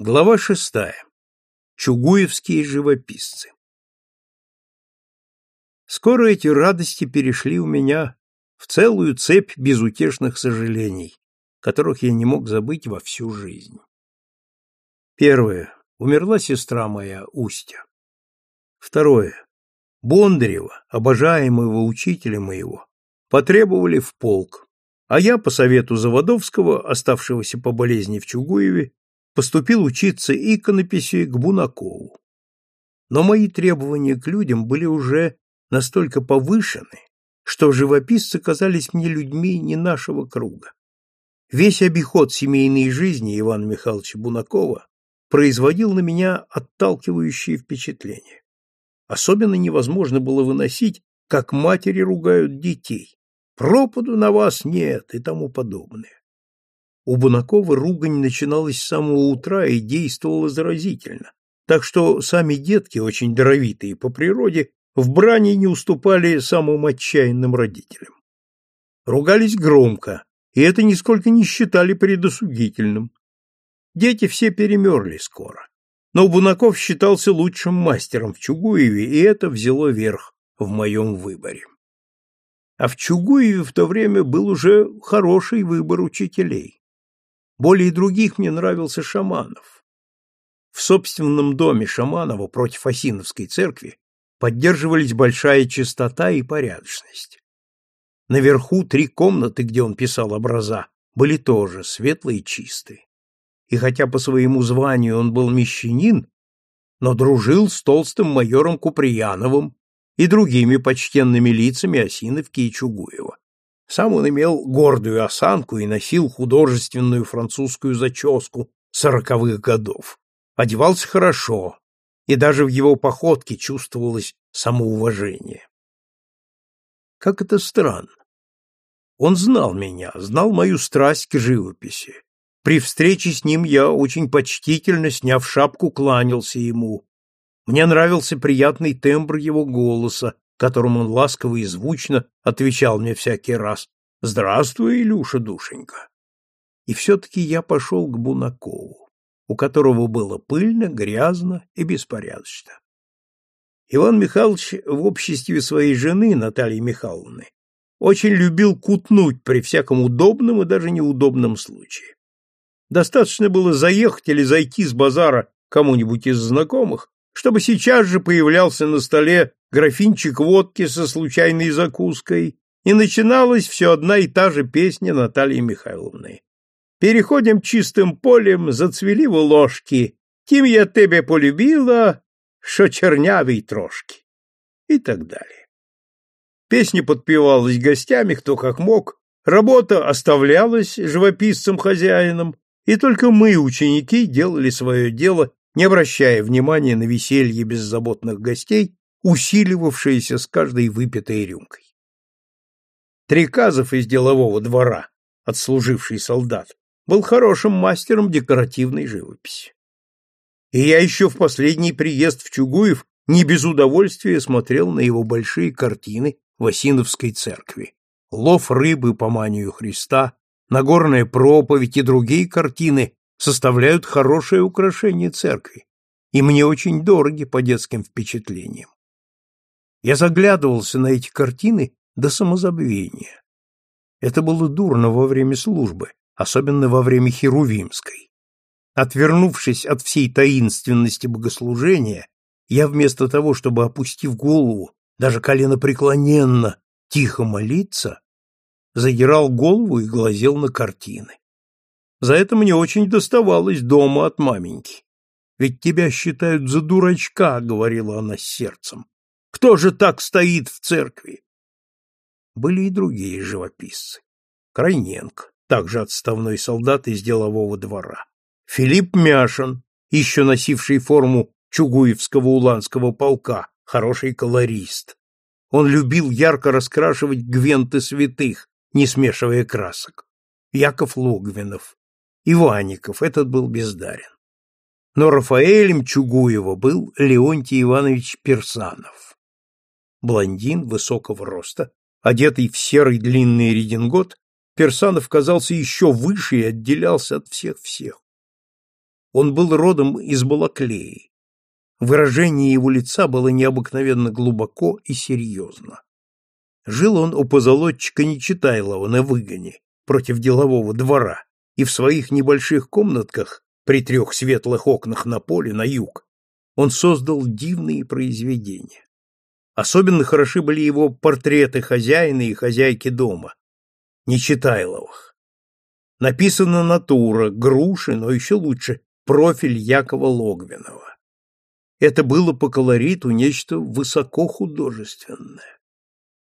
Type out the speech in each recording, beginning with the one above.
Глава шестая. Чугуевские живописцы. Скоро эти радости перешли у меня в целую цепь безутешных сожалений, которых я не мог забыть во всю жизнь. Первое. Умерла сестра моя, Устя. Второе. Бондарева, обожаемого учителя моего, потребовали в полк, а я, по совету Заводовского, оставшегося по болезни в Чугуеве, поступил учиться иконописи к Бунакову. Но мои требования к людям были уже настолько повышены, что живописцы казались мне людьми не нашего круга. Весь обиход семейной жизни Ивана Михайловича Бунакова производил на меня отталкивающие впечатления. Особенно невозможно было выносить, как матери ругают детей. Пропаду на вас нет и тому подобное. У Бунакова ругань начиналась с самого утра и действовала заразительно, так что сами детки, очень даровитые по природе, в брани не уступали самым отчаянным родителям. Ругались громко, и это нисколько не считали предосудительным. Дети все перемерли скоро. Но Бунаков считался лучшим мастером в Чугуеве, и это взяло верх в моем выборе. А в Чугуеве в то время был уже хороший выбор учителей. Более других мне нравился Шаманов. В собственном доме Шаманова против Осиновской церкви поддерживались большая чистота и порядочность. Наверху три комнаты, где он писал образа, были тоже светлые и чистые. И хотя по своему званию он был мещанин, но дружил с толстым майором Куприяновым и другими почтенными лицами Осиновки и Чугуева. Сам он имел гордую осанку и носил художественную французскую заческу сороковых годов. Одевался хорошо, и даже в его походке чувствовалось самоуважение. Как это странно. Он знал меня, знал мою страсть к живописи. При встрече с ним я очень почтительно, сняв шапку, кланялся ему. Мне нравился приятный тембр его голоса, которым он ласково и звучно отвечал мне всякий раз «Здравствуй, Илюша, душенька». И все-таки я пошел к Бунакову, у которого было пыльно, грязно и беспорядочно. Иван Михайлович в обществе своей жены, Натальи Михайловны, очень любил кутнуть при всяком удобном и даже неудобном случае. Достаточно было заехать или зайти с базара кому-нибудь из знакомых, чтобы сейчас же появлялся на столе графинчик водки со случайной закуской, и начиналась все одна и та же песня Натальи Михайловны. «Переходим чистым полем, зацвели в ложки, тим я тебе полюбила, шо чернявый трошки» и так далее. Песня подпевалась гостями, кто как мог, работа оставлялась живописцем-хозяином, и только мы, ученики, делали свое дело, не обращая внимания на веселье беззаботных гостей усиливавшееся с каждой выпитой рюмкой. Триказов из делового двора, отслуживший солдат, был хорошим мастером декоративной живописи. И я еще в последний приезд в Чугуев не без удовольствия смотрел на его большие картины в Осиновской церкви. Лов рыбы по манию Христа, Нагорная проповедь и другие картины составляют хорошее украшение церкви, и мне очень дороги по детским впечатлениям. Я заглядывался на эти картины до самозабвения. Это было дурно во время службы, особенно во время Херувимской. Отвернувшись от всей таинственности богослужения, я вместо того, чтобы, опустив голову, даже коленопреклоненно, тихо молиться, задирал голову и глазел на картины. За это мне очень доставалось дома от маменьки. «Ведь тебя считают за дурачка», — говорила она с сердцем. Кто же так стоит в церкви? Были и другие живописцы. Крайненко, также отставной солдат из делового двора. Филипп Мяшин, еще носивший форму Чугуевского уланского полка, хороший колорист. Он любил ярко раскрашивать гвенты святых, не смешивая красок. Яков Логвинов. Иванников, этот был бездарен. Но Рафаэлем Чугуева был Леонтий Иванович Персанов блондин высокого роста, одетый в серый длинный редингот, Персанов казался еще выше и отделялся от всех-всех. Он был родом из Балаклеи. Выражение его лица было необыкновенно глубоко и серьезно. Жил он у позолотчика Нечитайлова на выгоне, против делового двора, и в своих небольших комнатках при трех светлых окнах на поле на юг он создал дивные произведения. Особенно хороши были его портреты хозяина и хозяйки дома, Нечитайловых. Написана натура, груши, но еще лучше профиль Якова Логвинова. Это было по колориту нечто высоко художественное.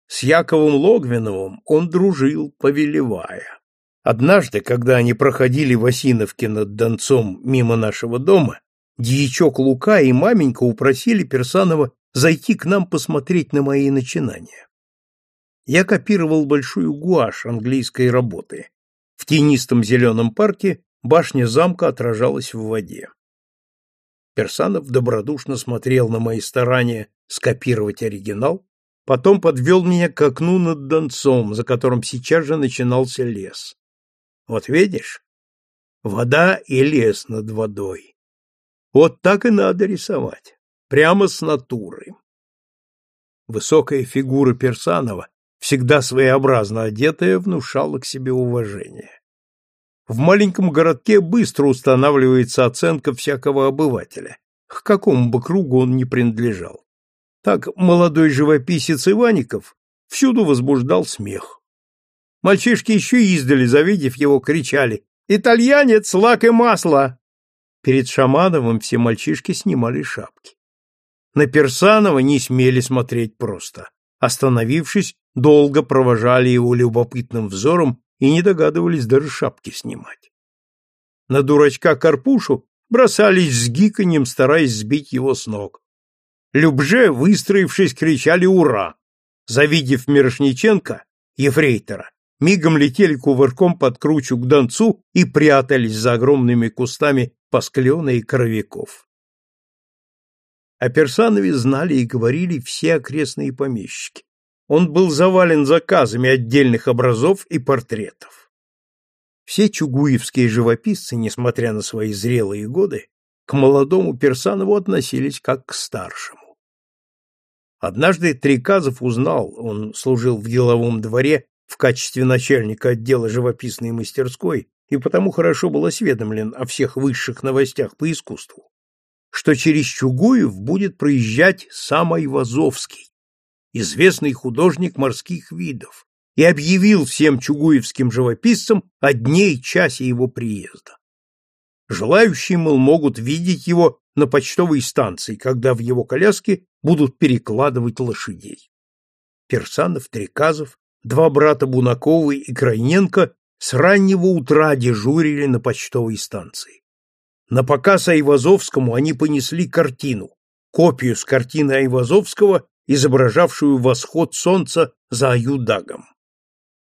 С Яковом Логвиновым он дружил, повелевая. Однажды, когда они проходили в Осиновке над Донцом мимо нашего дома, дьячок Лука и маменька упросили Персанова зайти к нам посмотреть на мои начинания. Я копировал большую гуашь английской работы. В тенистом зеленом парке башня замка отражалась в воде. Персанов добродушно смотрел на мои старания скопировать оригинал, потом подвел меня к окну над Донцом, за которым сейчас же начинался лес. Вот видишь? Вода и лес над водой. Вот так и надо рисовать. Прямо с натуры. Высокая фигура Персанова, всегда своеобразно одетая, внушала к себе уважение. В маленьком городке быстро устанавливается оценка всякого обывателя, к какому бы кругу он ни принадлежал. Так молодой живописец Иваников всюду возбуждал смех. Мальчишки еще издали, завидев его, кричали «Итальянец, лак и масло!» Перед Шамановым все мальчишки снимали шапки. На Персанова не смели смотреть просто. Остановившись, долго провожали его любопытным взором и не догадывались даже шапки снимать. На дурачка Карпушу бросались с гиканьем, стараясь сбить его с ног. Любже, выстроившись, кричали «Ура!». Завидев Мирошниченко, ефрейтора, мигом летели кувырком под кручу к донцу и прятались за огромными кустами посклена и коровиков. О Персанове знали и говорили все окрестные помещики. Он был завален заказами отдельных образов и портретов. Все чугуевские живописцы, несмотря на свои зрелые годы, к молодому Персанову относились как к старшему. Однажды Триказов узнал, он служил в деловом дворе в качестве начальника отдела живописной мастерской и потому хорошо был осведомлен о всех высших новостях по искусству, что через Чугуев будет проезжать сам Айвазовский, известный художник морских видов, и объявил всем чугуевским живописцам о дне и часе его приезда. Желающие, мол, могут видеть его на почтовой станции, когда в его коляске будут перекладывать лошадей. Персанов, Триказов, Два брата Бунаковы и Крайненко с раннего утра дежурили на почтовой станции. На показ Айвазовскому они понесли картину, копию с картины Айвазовского, изображавшую восход солнца за Аюдагом.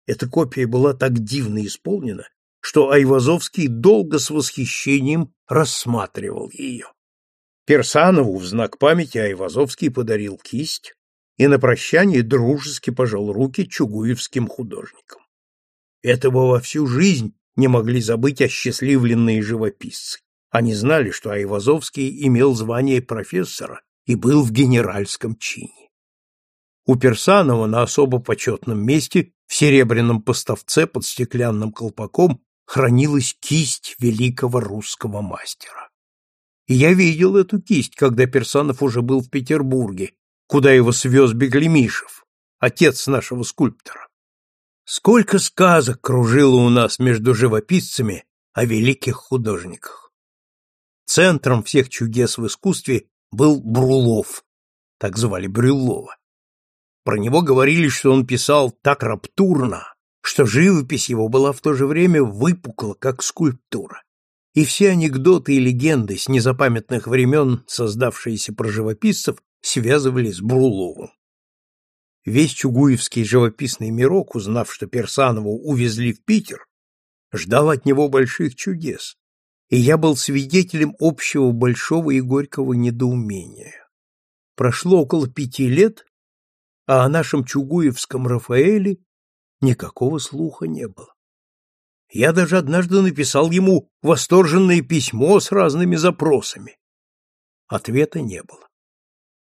Эта копия была так дивно исполнена, что Айвазовский долго с восхищением рассматривал ее. Персанову в знак памяти Айвазовский подарил кисть, и на прощание дружески пожал руки чугуевским художникам. Этого во всю жизнь не могли забыть осчастливленные живописцы. Они знали, что Айвазовский имел звание профессора и был в генеральском чине. У Персанова на особо почетном месте в серебряном поставце под стеклянным колпаком хранилась кисть великого русского мастера. И я видел эту кисть, когда Персанов уже был в Петербурге куда его свез Беглемишев, отец нашего скульптора. Сколько сказок кружило у нас между живописцами о великих художниках. Центром всех чудес в искусстве был Брулов, так звали Брюллова. Про него говорили, что он писал так раптурно, что живопись его была в то же время выпукла, как скульптура. И все анекдоты и легенды с незапамятных времен, создавшиеся про живописцев, связывали с Бруловым. Весь чугуевский живописный мирок, узнав, что Персанову увезли в Питер, ждал от него больших чудес, и я был свидетелем общего большого и горького недоумения. Прошло около пяти лет, а о нашем чугуевском Рафаэле никакого слуха не было. Я даже однажды написал ему восторженное письмо с разными запросами. Ответа не было.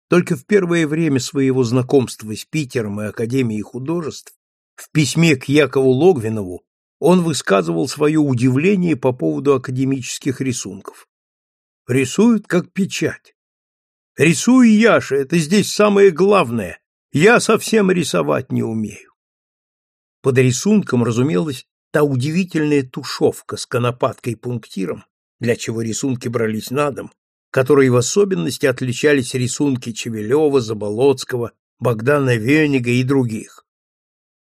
Только в первое время своего знакомства с Питером и Академией художеств в письме к Якову Логвинову он высказывал свое удивление по поводу академических рисунков. Рисуют как печать. Рисуй, Яша, это здесь самое главное. Я совсем рисовать не умею. Под рисунком, разумелось, та удивительная тушевка с конопаткой-пунктиром, для чего рисунки брались на дом, которые в особенности отличались рисунки Чевелева, Заболоцкого, Богдана Венига и других.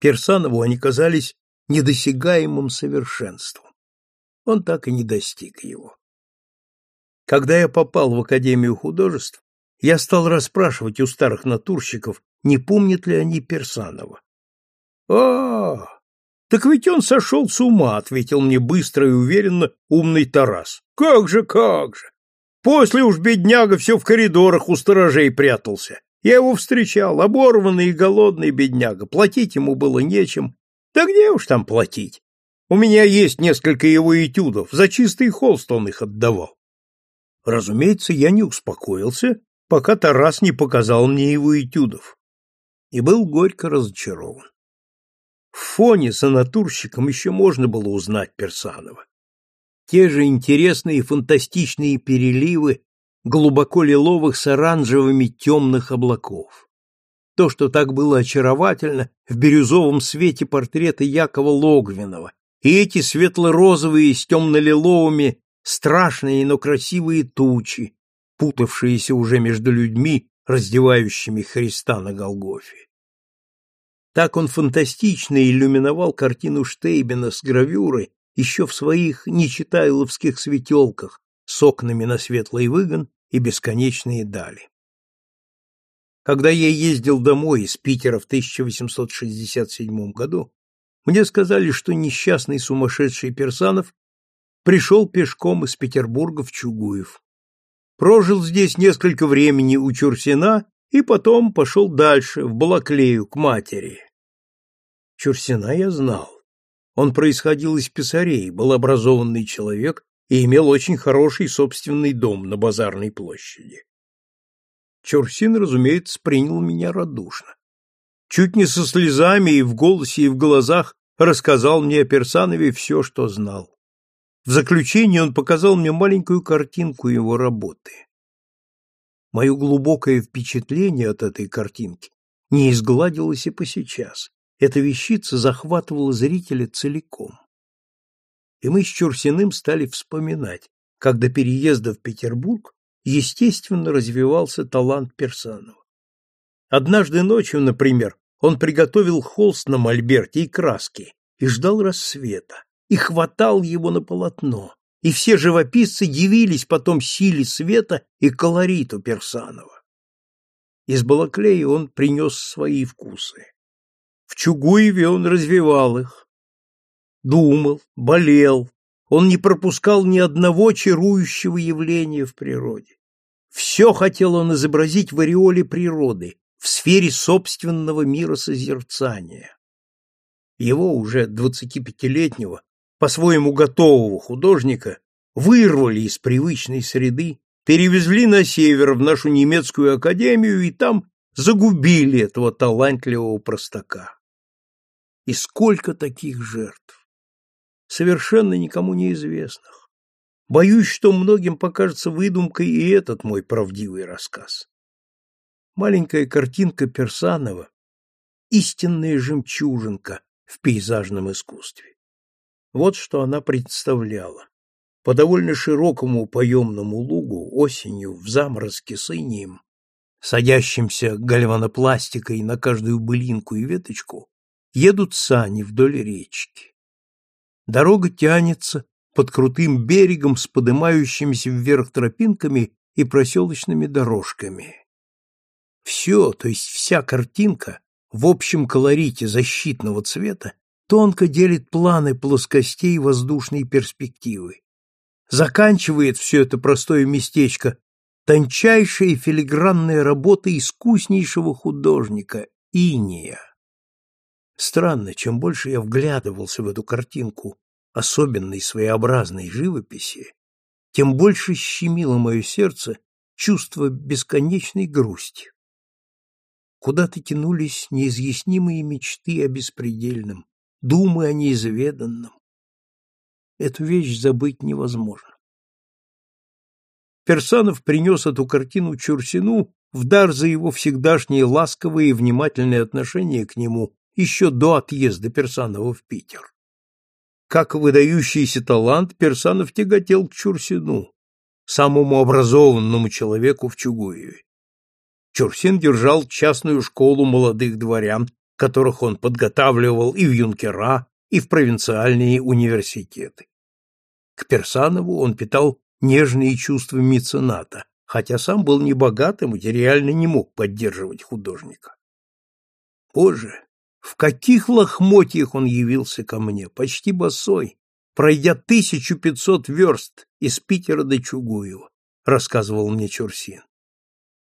Персанову они казались недосягаемым совершенством. Он так и не достиг его. Когда я попал в Академию художеств, я стал расспрашивать у старых натурщиков, не помнят ли они Персанова. «А, так ведь он сошел с ума», — ответил мне быстро и уверенно умный Тарас. «Как же, как же! После уж бедняга все в коридорах у сторожей прятался. Я его встречал, оборванный и голодный бедняга, платить ему было нечем. Да где уж там платить? У меня есть несколько его этюдов, за чистый холст он их отдавал. Разумеется, я не успокоился, пока Тарас не показал мне его этюдов, и был горько разочарован. В фоне за натурщиком еще можно было узнать Персанова те же интересные фантастичные переливы глубоко лиловых с оранжевыми темных облаков. То, что так было очаровательно в бирюзовом свете портрета Якова Логвинова, и эти светло-розовые с темно-лиловыми страшные, но красивые тучи, путавшиеся уже между людьми, раздевающими Христа на Голгофе. Так он фантастично иллюминовал картину Штейбена с гравюры еще в своих нечитайловских светелках с окнами на светлый выгон и бесконечные дали. Когда я ездил домой из Питера в 1867 году, мне сказали, что несчастный сумасшедший Персанов пришел пешком из Петербурга в Чугуев. Прожил здесь несколько времени у Чурсина и потом пошел дальше, в Балаклею, к матери. Чурсина я знал. Он происходил из писарей, был образованный человек и имел очень хороший собственный дом на базарной площади. Чурсин, разумеется, принял меня радушно. Чуть не со слезами и в голосе, и в глазах рассказал мне о Персанове все, что знал. В заключение он показал мне маленькую картинку его работы. Мое глубокое впечатление от этой картинки не изгладилось и по сейчас эта вещица захватывала зрителя целиком. И мы с Чурсиным стали вспоминать, как до переезда в Петербург естественно развивался талант Персанова. Однажды ночью, например, он приготовил холст на мольберте и краски и ждал рассвета, и хватал его на полотно, и все живописцы дивились потом силе света и колориту Персанова. Из Балаклея он принес свои вкусы. В Чугуеве он развивал их. Думал, болел, он не пропускал ни одного чарующего явления в природе. Все хотел он изобразить в ореоле природы, в сфере собственного мира созерцания. Его, уже 25-летнего, по-своему готового художника, вырвали из привычной среды, перевезли на север в нашу немецкую академию и там загубили этого талантливого простака. И сколько таких жертв! Совершенно никому неизвестных. Боюсь, что многим покажется выдумкой и этот мой правдивый рассказ. Маленькая картинка Персанова — истинная жемчужинка в пейзажном искусстве. Вот что она представляла. По довольно широкому поемному лугу осенью в заморозке с инием, садящимся гальванопластикой на каждую былинку и веточку, едут сани вдоль речки. Дорога тянется под крутым берегом с поднимающимися вверх тропинками и проселочными дорожками. Все, то есть вся картинка, в общем колорите защитного цвета, тонко делит планы плоскостей воздушной перспективы. Заканчивает все это простое местечко тончайшая филигранная работа искуснейшего художника Иния. Странно, чем больше я вглядывался в эту картинку особенной своеобразной живописи, тем больше щемило мое сердце чувство бесконечной грусти. Куда-то тянулись неизъяснимые мечты о беспредельном, думы о неизведанном. Эту вещь забыть невозможно. Персанов принес эту картину Чурсину в дар за его всегдашнее ласковое и внимательное отношение к нему еще до отъезда Персанова в Питер. Как выдающийся талант, Персанов тяготел к Чурсину, самому образованному человеку в Чугуеве. Чурсин держал частную школу молодых дворян, которых он подготавливал и в юнкера, и в провинциальные университеты. К Персанову он питал нежные чувства мецената, хотя сам был небогат и материально не мог поддерживать художника. Боже, в каких лохмотьях он явился ко мне, почти босой, пройдя тысячу пятьсот верст из Питера до Чугуева, рассказывал мне Чурсин.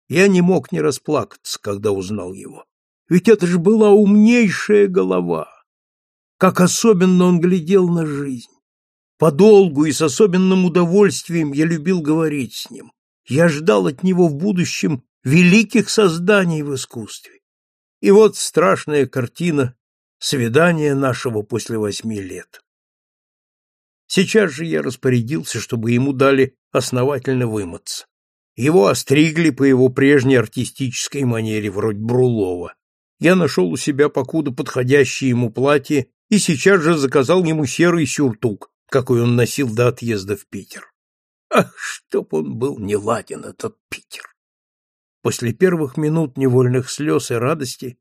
Я не мог не расплакаться, когда узнал его. Ведь это же была умнейшая голова. Как особенно он глядел на жизнь. Подолгу и с особенным удовольствием я любил говорить с ним. Я ждал от него в будущем великих созданий в искусстве. И вот страшная картина свидания нашего после восьми лет. Сейчас же я распорядился, чтобы ему дали основательно вымыться. Его остригли по его прежней артистической манере, вроде Брулова. Я нашел у себя покуда подходящее ему платье и сейчас же заказал ему серый сюртук, какой он носил до отъезда в Питер. Ах, чтоб он был неладен, этот Питер! После первых минут невольных слез и радости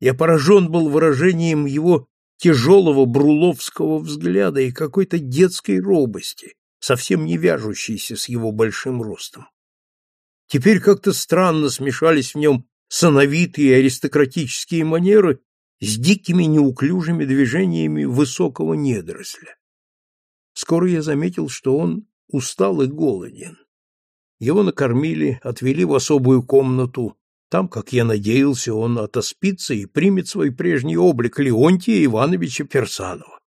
я поражен был выражением его тяжелого бруловского взгляда и какой-то детской робости, совсем не вяжущейся с его большим ростом. Теперь как-то странно смешались в нем сановитые аристократические манеры с дикими неуклюжими движениями высокого недоросля. Скоро я заметил, что он устал и голоден. Его накормили, отвели в особую комнату. Там, как я надеялся, он отоспится и примет свой прежний облик Леонтия Ивановича Персанова.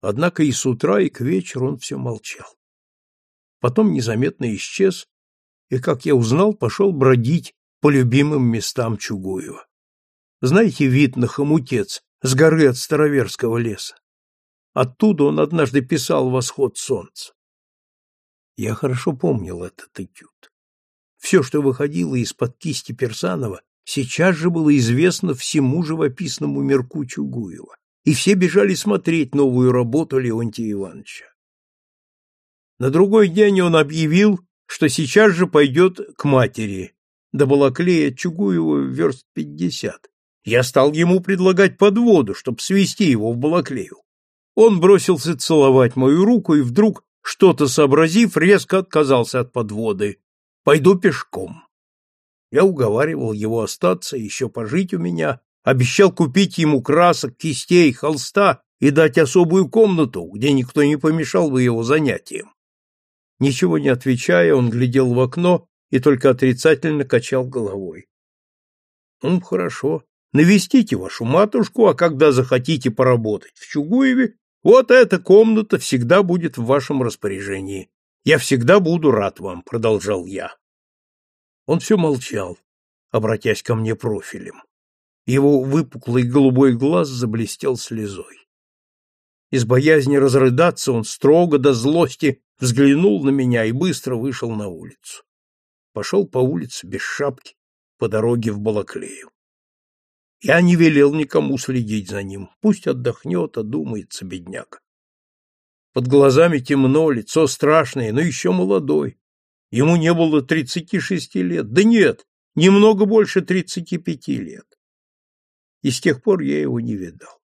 Однако и с утра, и к вечеру он все молчал. Потом незаметно исчез, и, как я узнал, пошел бродить по любимым местам Чугуева. Знаете вид на хомутец с горы от Староверского леса? Оттуда он однажды писал «Восход солнца». Я хорошо помнил этот этюд. Все, что выходило из-под кисти Персанова, сейчас же было известно всему живописному мирку Чугуева, и все бежали смотреть новую работу Леонтия Ивановича. На другой день он объявил, что сейчас же пойдет к матери, до Балаклея Чугуева верст пятьдесят. Я стал ему предлагать подводу, чтобы свести его в Балаклею. Он бросился целовать мою руку и вдруг что-то сообразив, резко отказался от подводы. Пойду пешком. Я уговаривал его остаться, еще пожить у меня, обещал купить ему красок, кистей, холста и дать особую комнату, где никто не помешал бы его занятиям. Ничего не отвечая, он глядел в окно и только отрицательно качал головой. — Ну, хорошо, навестите вашу матушку, а когда захотите поработать в Чугуеве, вот эта комната всегда будет в вашем распоряжении. Я всегда буду рад вам, продолжал я. Он все молчал, обратясь ко мне профилем. Его выпуклый голубой глаз заблестел слезой. Из боязни разрыдаться он строго до злости взглянул на меня и быстро вышел на улицу. Пошел по улице без шапки по дороге в Балаклею. Я не велел никому следить за ним. Пусть отдохнет, одумается бедняк. Под глазами темно, лицо страшное, но еще молодой. Ему не было тридцати шести лет. Да нет, немного больше тридцати пяти лет. И с тех пор я его не видал.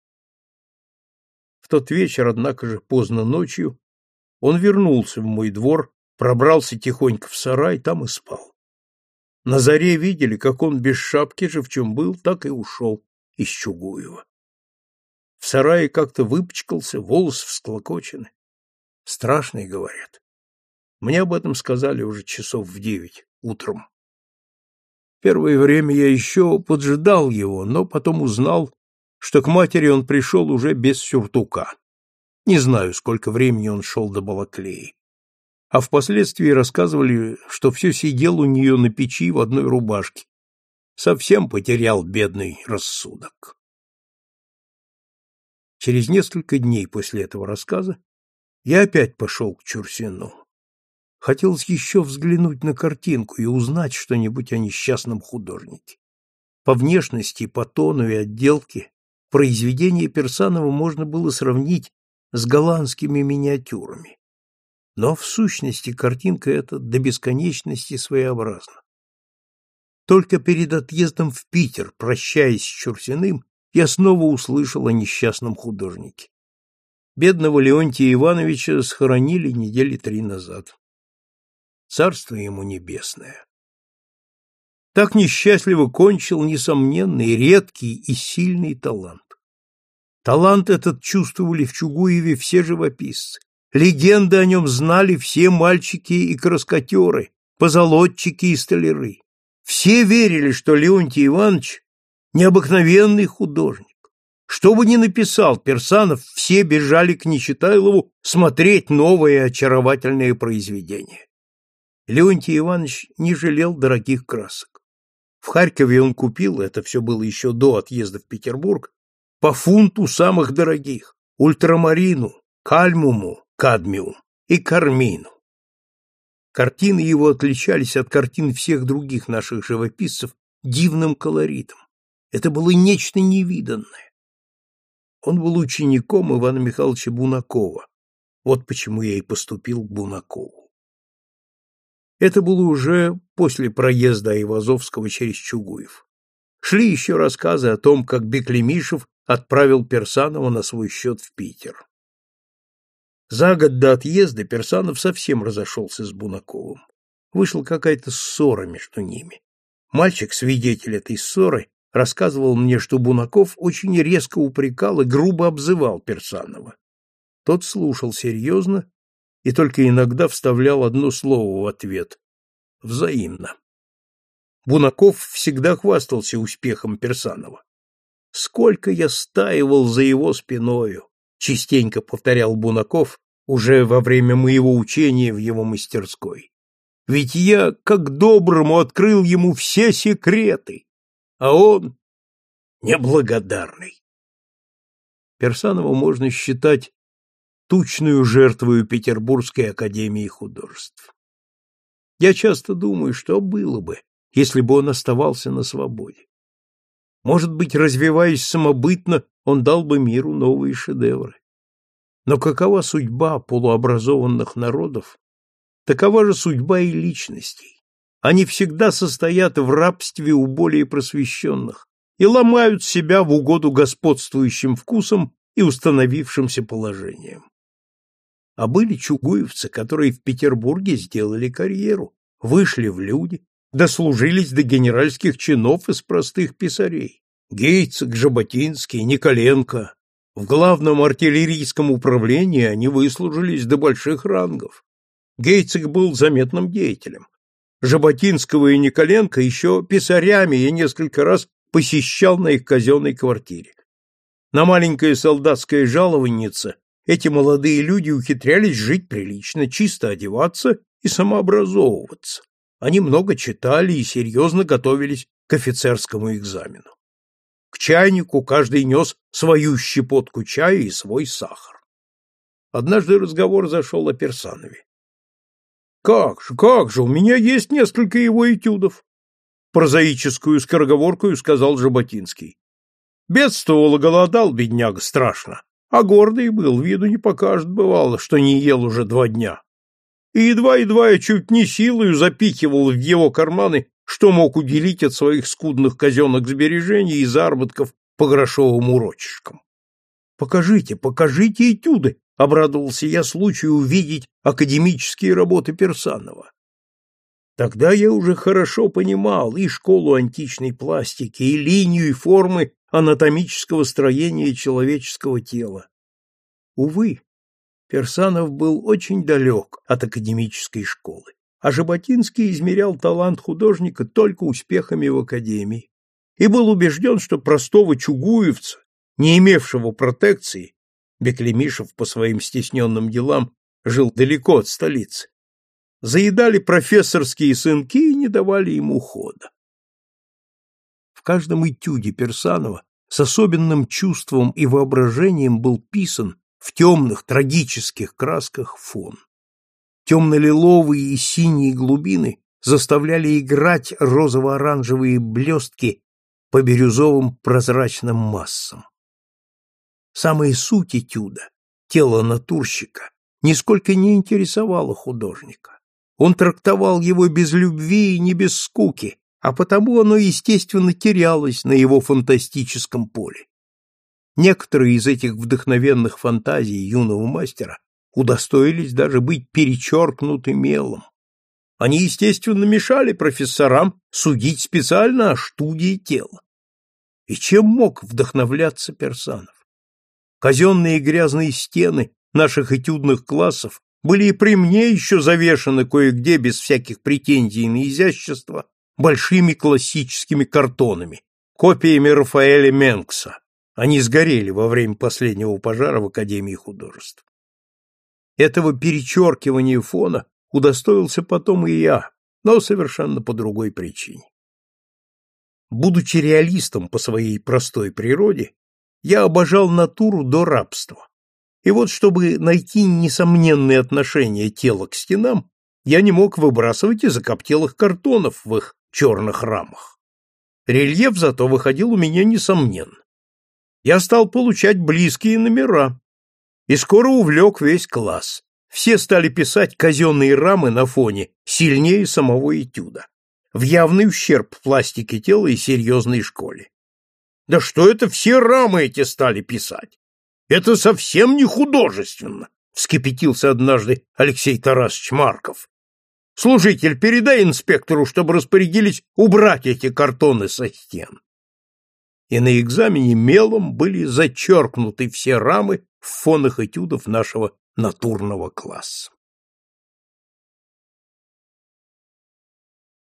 В тот вечер, однако же, поздно ночью, он вернулся в мой двор, пробрался тихонько в сарай, там и спал. На заре видели, как он без шапки же в чем был, так и ушел из Чугуева. В сарае как-то выпачкался, волосы всклокочены. Страшный, говорят. Мне об этом сказали уже часов в девять утром. Первое время я еще поджидал его, но потом узнал, что к матери он пришел уже без сюртука. Не знаю, сколько времени он шел до Балаклеи. А впоследствии рассказывали, что все сидел у нее на печи в одной рубашке. Совсем потерял бедный рассудок. Через несколько дней после этого рассказа я опять пошел к Чурсину. Хотелось еще взглянуть на картинку и узнать что-нибудь о несчастном художнике. По внешности, по тону и отделке произведение Персанова можно было сравнить с голландскими миниатюрами. Но в сущности картинка эта до бесконечности своеобразна. Только перед отъездом в Питер, прощаясь с Чурсиным, я снова услышал о несчастном художнике. Бедного Леонтия Ивановича схоронили недели три назад. Царство ему небесное. Так несчастливо кончил несомненный, редкий и сильный талант. Талант этот чувствовали в Чугуеве все живописцы. Легенды о нем знали все мальчики и краскотеры, позолотчики и столяры. Все верили, что Леонтий Иванович – необыкновенный художник. Что бы ни написал Персанов, все бежали к Нечитайлову смотреть новые очаровательные произведения. Леонтий Иванович не жалел дорогих красок. В Харькове он купил, это все было еще до отъезда в Петербург, по фунту самых дорогих – ультрамарину, кальмуму, кадмиум и кармину. Картины его отличались от картин всех других наших живописцев дивным колоритом. Это было нечто невиданное. Он был учеником Ивана Михайловича Бунакова. Вот почему я и поступил к Бунакову. Это было уже после проезда Айвазовского через Чугуев. Шли еще рассказы о том, как Беклемишев отправил Персанова на свой счет в Питер. За год до отъезда Персанов совсем разошелся с Бунаковым. Вышла какая-то ссора между ними. Мальчик, свидетель этой ссоры, рассказывал мне, что Бунаков очень резко упрекал и грубо обзывал Персанова. Тот слушал серьезно и только иногда вставлял одно слово в ответ — взаимно. Бунаков всегда хвастался успехом Персанова. «Сколько я стаивал за его спиною!» — частенько повторял Бунаков уже во время моего учения в его мастерской. «Ведь я, как доброму, открыл ему все секреты!» а он неблагодарный. Персанова можно считать тучную жертвою Петербургской академии художеств. Я часто думаю, что было бы, если бы он оставался на свободе. Может быть, развиваясь самобытно, он дал бы миру новые шедевры. Но какова судьба полуобразованных народов, такова же судьба и личностей. Они всегда состоят в рабстве у более просвещенных и ломают себя в угоду господствующим вкусам и установившимся положениям. А были чугуевцы, которые в Петербурге сделали карьеру, вышли в люди, дослужились до генеральских чинов из простых писарей. Гейцек, Жаботинский, Николенко. В главном артиллерийском управлении они выслужились до больших рангов. Гейцек был заметным деятелем, Жаботинского и Николенко еще писарями я несколько раз посещал на их казенной квартире. На маленькое солдатское жалованице эти молодые люди ухитрялись жить прилично, чисто одеваться и самообразовываться. Они много читали и серьезно готовились к офицерскому экзамену. К чайнику каждый нес свою щепотку чая и свой сахар. Однажды разговор зашел о Персанове. Как же, как же, у меня есть несколько его этюдов. Прозаическую скороговоркою сказал Жаботинский. Бедствовал и голодал, бедняга, страшно. А гордый был, виду не покажет, бывало, что не ел уже два дня. И едва-едва я чуть не силою запихивал в его карманы, что мог уделить от своих скудных казенных сбережений и заработков по грошовым урочишкам. Покажите, покажите этюды, обрадовался я случаю увидеть академические работы Персанова. Тогда я уже хорошо понимал и школу античной пластики, и линию и формы анатомического строения человеческого тела. Увы, Персанов был очень далек от академической школы, а Жаботинский измерял талант художника только успехами в академии и был убежден, что простого чугуевца, не имевшего протекции, Беклемишев по своим стесненным делам жил далеко от столицы, заедали профессорские сынки и не давали ему хода. В каждом этюде Персанова с особенным чувством и воображением был писан в темных трагических красках фон. Темно-лиловые и синие глубины заставляли играть розово-оранжевые блестки по бирюзовым прозрачным массам. Самая суть этюда, тело натурщика, нисколько не интересовало художника. Он трактовал его без любви и не без скуки, а потому оно, естественно, терялось на его фантастическом поле. Некоторые из этих вдохновенных фантазий юного мастера удостоились даже быть перечеркнуты мелом. Они, естественно, мешали профессорам судить специально о студии тела. И чем мог вдохновляться Персанов? Казенные грязные стены наших этюдных классов были и при мне еще завешаны кое-где без всяких претензий на изящество большими классическими картонами, копиями Рафаэля Менкса. Они сгорели во время последнего пожара в Академии художеств. Этого перечеркивания фона удостоился потом и я, но совершенно по другой причине. Будучи реалистом по своей простой природе, я обожал натуру до рабства. И вот, чтобы найти несомненные отношения тела к стенам, я не мог выбрасывать из окоптелых картонов в их черных рамах. Рельеф зато выходил у меня несомненно. Я стал получать близкие номера, и скоро увлек весь класс. Все стали писать казенные рамы на фоне, сильнее самого этюда, в явный ущерб пластике тела и серьезной школе. Да что это все рамы эти стали писать? Это совсем не художественно, вскипятился однажды Алексей Тарасович Марков. Служитель, передай инспектору, чтобы распорядились убрать эти картоны со стен. И на экзамене мелом были зачеркнуты все рамы в фонах этюдов нашего натурного класса.